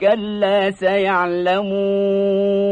كلا سيعلمون.